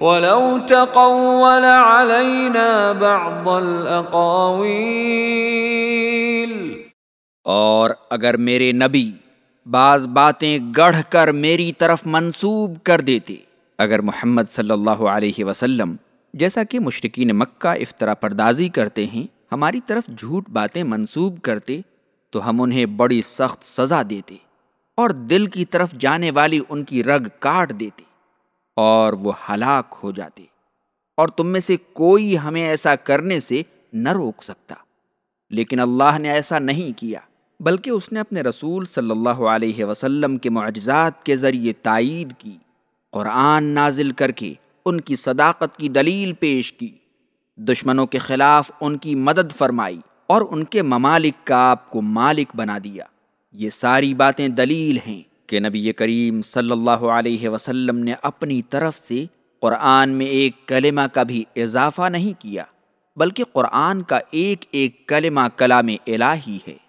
ولو تقول علينا بعض الأقاويل. اور اگر میرے نبی بعض باتیں گڑھ کر میری طرف منسوب کر دیتے، اگر محمد صلی اللہ علیہ وسلم جیسا کہ مشرقین مکہ افطرا پردازی کرتے ہیں، ہماری طرف جھوٹ باتیں منسوب کرتے، تو ہم انہیں بڑی سخت سزا دیتے اور دل کی طرف جانے والی ان کی رگ کاٹ دیتے۔ اور وہ ہلاک ہو جاتے اور تم میں سے کوئی ہمیں ایسا کرنے سے نہ روک سکتا۔ لیکن اللہ نے ایسا نہیں کیا، بلکہ اس نے اپنے رسول صلی اللہ علیہ وسلم کے معجزات کے ذریعے تائید کی، قرآن نازل کر کے ان کی صداقت کی دلیل پیش کی۔ دشمنوں کے خلاف ان کی مدد فرمائی اور ان کے ممالک کا آپ کو مالک بنا دیا۔ یہ ساری باتیں دلیل ہیں۔ کہ نبی کریم صلی اللہ علیہ وسلم نے اپنی طرف سے قرآن میں ایک کلمہ کا بھی اضافہ نہیں کیا، بلکہ قرآن کا ایک ایک کلمہ کلام الہی ہے۔